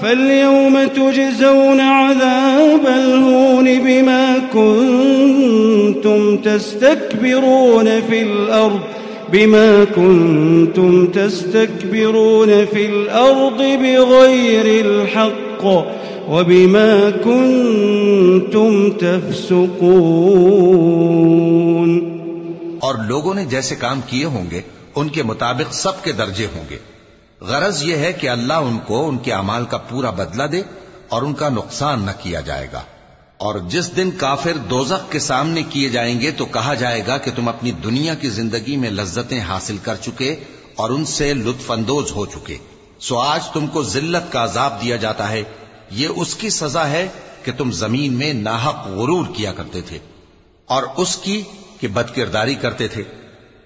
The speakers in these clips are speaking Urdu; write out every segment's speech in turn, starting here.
فاليوم تجزون عذاب الهون بما كنتم تستكبرون في الأرض، بما كنتم تستكبرون في الأرض بغير الحق، وبما كنتم تفسقون۔ اور لوگوں نے جیسے کام کیے ہوں گے، ان کے مطابق سب کے درجے ہوں گے۔ غرض یہ ہے کہ اللہ ان کو ان کے اعمال کا پورا بدلہ دے اور ان کا نقصان نہ کیا جائے گا۔ اور جس دن کافر دوزخ کے سامنے کیے جائیں گے تو کہا جائے گا کہ تم اپنی دنیا کی زندگی میں لذتیں حاصل کر چکے اور ان سے لطف اندوز ہو چکے۔ سو آج تم کو ذلت کا عذاب دیا جاتا ہے۔ یہ اس کی سزا ہے کہ تم زمین میں ناحق غرور کیا کرتے تھے اور اس کی کہ بد کرداری کرتے تھے۔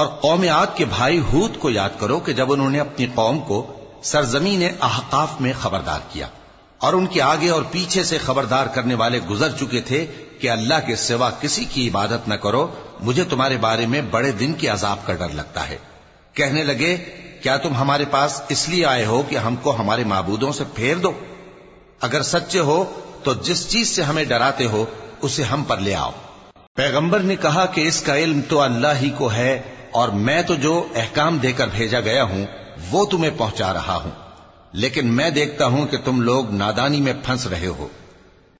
اور قوم عاد کے بھائی ہود کو یاد کرو کہ جب انہوں نے اپنی قوم کو سرزمین احقاف میں خبردار کیا اور ان کے آگے اور پیچھے سے خبردار کرنے والے گزر چکے تھے کہ اللہ کے سوا کسی کی عبادت نہ کرو، مجھے تمہارے بارے میں بڑے دن کے عذاب کا ڈر لگتا ہے۔ کہنے لگے، کیا تم ہمارے پاس اس لیے آئے ہو کہ ہم کو ہمارے معبودوں سے پھیر دو؟ اگر سچے ہو تو جس چیز سے ہمیں ڈراتے ہو، اسے ہم پر لے آؤ۔ پیغمبر نے کہا کہ اس کا علم تو اللہ ہی کو ہے اور میں تو جو احکام دے کر بھیجا گیا ہوں، وہ تمہیں پہنچا رہا ہوں۔ لیکن میں دیکھتا ہوں کہ تم لوگ نادانی میں پھنس رہے ہو۔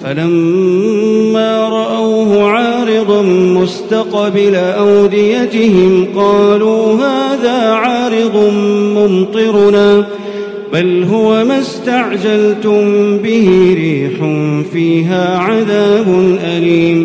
فلما رأوه عارضا مستقبل أوديتهم قالوا هذا عارض ممطرنا، بل هو ما استعجلتم به ريح فيها عذاب أليم۔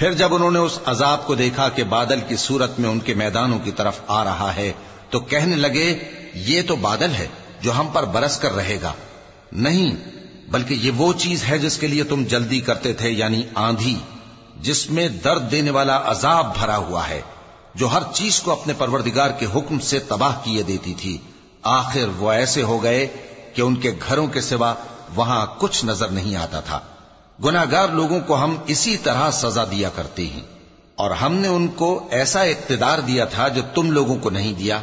پھر جب انہوں نے اس عذاب کو دیکھا کہ بادل کی صورت میں ان کے میدانوں کی طرف آ رہا ہے، تو کہنے لگے، یہ تو بادل ہے جو ہم پر برس کر رہے گا۔ نہیں، بلکہ یہ وہ چیز ہے جس کے لیے تم جلدی کرتے تھے یعنی آندھی، جس میں درد دینے والا عذاب بھرا ہوا ہے، جو ہر چیز کو اپنے پروردگار کے حکم سے تباہ کیے دیتی تھی۔ آخر وہ ایسے ہو گئے کہ ان کے گھروں کے سوا وہاں کچھ نظر نہیں آتا تھا۔ گناگار لوگوں کو ہم اسی طرح سزا دیا کرتے ہیں۔ اور ہم نے ان کو ایسا اقتدار دیا تھا جو تم لوگوں کو نہیں دیا۔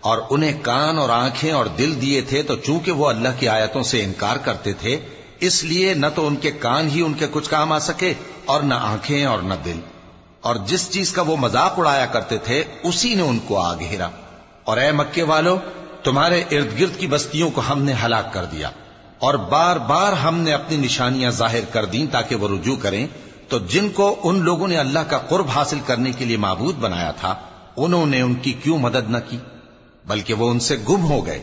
اور انہیں کان اور آنکھیں اور دل دیے تھے تو چونکہ وہ اللہ کی آیتوں سے انکار کرتے تھے، اس لیے نہ تو ان کے کان ہی ان کے کچھ کام آ سکے اور نہ آنکھیں اور نہ دل۔ اور جس چیز کا وہ مذاق اڑایا کرتے تھے، اسی نے ان کو آ گھیرا۔ اور اے مکے والو، تمہارے ارد گرد کی بستیوں کو ہم نے ہلاک کر دیا۔ اور بار بار ہم نے اپنی نشانیاں ظاہر کر دیں تاکہ وہ رجوع کریں، تو جن کو ان لوگوں نے اللہ کا قرب حاصل کرنے کے لیے معبود بنایا تھا، انہوں نے ان کی کیوں مدد نہ کی؟ بلکہ وہ ان سے گم ہو گئے۔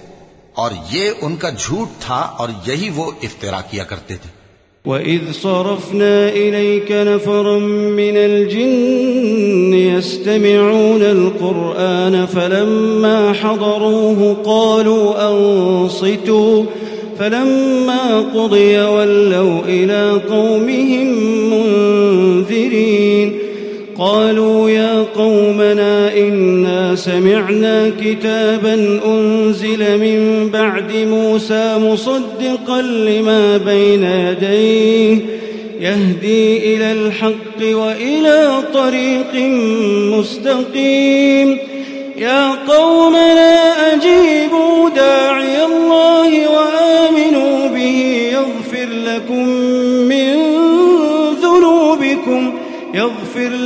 اور یہ ان کا جھوٹ تھا اور یہی وہ افطرا کیا کرتے تھے۔ وَإِذْ صَرَفْنَا إِلَيْكَ نَفَرًا مِّنَ الْجِنِّ يَسْتَمِعُونَ الْقُرْآنَ فَلَمَّا حَضَرُوهُ قَالُوا أَنصِتُوا فَلَمَّا قُضِيَ وَلَّوْا إِلَى قَوْمِهِمْ مُنذِرِينَ. قالوا يا قومنا إنا سمعنا كتابا أنزل من بعد موسى مصدقا لما بين يديه. يهدي إلى الحق وإلى طريق مستقيم. يا قومنا أجيبوا داعي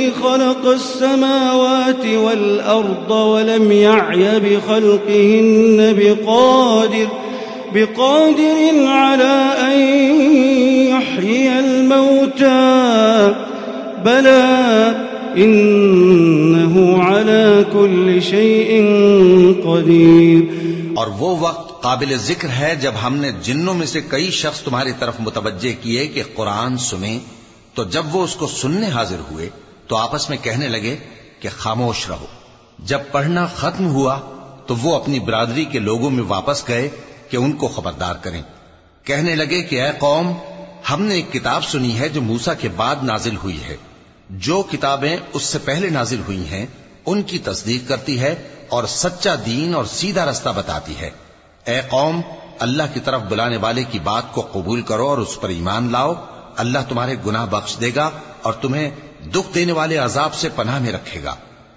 الذي خلق السماوات والأرض ولم يعي بخلقهن بقادر بقادر على أن يحيي الموتى. بلى إنه على كل شيء قدير. اور وہ وقت قابل ذکر ہے جب ہم نے جنوں میں سے کئی شخص تمہاری طرف متوجہ کیے کہ قرآن سنیں تو جب وہ اس کو سننے حاضر ہوئے تو آپس میں کہنے لگے کہ خاموش رہو۔ جب پڑھنا ختم ہوا تو وہ اپنی برادری کے لوگوں میں واپس گئے کہ ان کو خبردار کریں۔ کہنے لگے کہ اے قوم، ہم نے ایک کتاب سنی ہے جو موسا کے بعد نازل ہوئی ہے۔ جو کتابیں اس سے پہلے نازل ہوئی ہیں، ان کی تصدیق کرتی ہے اور سچا دین اور سیدھا رستہ بتاتی ہے۔ اے قوم، اللہ کی طرف بلانے والے کی بات کو قبول کرو اور اس پر ایمان لاؤ۔ اللہ تمہارے گناہ بخش دے گا اور تمہیں دکھ دینے والے عذاب سے پناہ میں رکھے گا۔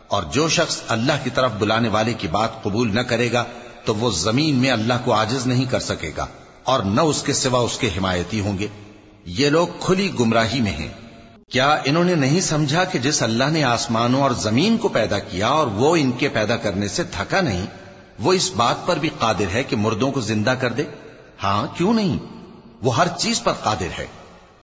اور جو شخص اللہ کی طرف بلانے والے کی بات قبول نہ کرے گا، تو وہ زمین میں اللہ کو عاجز نہیں کر سکے گا، اور نہ اس کے سوا اس کے حمایتی ہوں گے۔ یہ لوگ کھلی گمراہی میں ہیں۔ کیا انہوں نے نہیں سمجھا کہ جس اللہ نے آسمانوں اور زمین کو پیدا کیا اور وہ ان کے پیدا کرنے سے تھکا نہیں، وہ اس بات پر بھی قادر ہے کہ مردوں کو زندہ کر دے؟ ہاں کیوں نہیں؟ وہ ہر چیز پر قادر ہے۔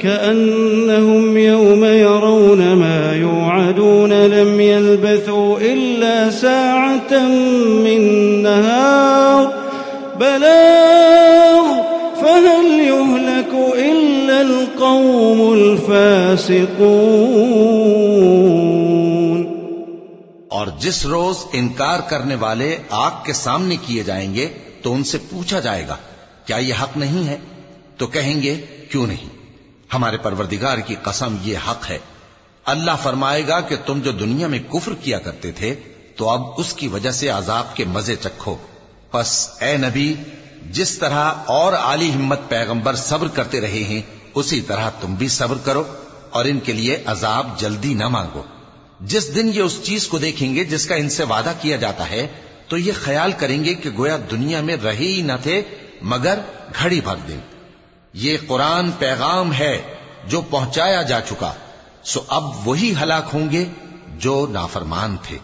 كأنهم يوم يرون ما يوعدون لم يلبثوا إلا ساعة من نهار بلاغ، فهل يهلك إلا القوم الفاسقون؟ اور جس روز انکار کرنے والے آگ کے سامنے کیے جائیں گے تو ان سے پوچھا جائے گا، کیا یہ حق نہیں ہے؟ تو کہیں گے، کیوں نہیں؟ ہمارے پروردگار کی قسم یہ حق ہے۔ اللہ فرمائے گا کہ تم جو دنیا میں کفر کیا کرتے تھے، تو اب اس کی وجہ سے عذاب کے مزے چکھو۔ پس اے نبی، جس طرح اور عالی ہمت پیغمبر صبر کرتے رہے ہیں، اسی طرح تم بھی صبر کرو اور ان کے لیے عذاب جلدی نہ مانگو۔ جس دن یہ اس چیز کو دیکھیں گے جس کا ان سے وعدہ کیا جاتا ہے، تو یہ خیال کریں گے کہ گویا دنیا میں رہے ہی نہ تھے، مگر گھڑی بھر دیں۔ یہ قرآن پیغام ہے جو پہنچایا جا چکا، سو اب وہی ہلاک ہوں گے جو نافرمان تھے۔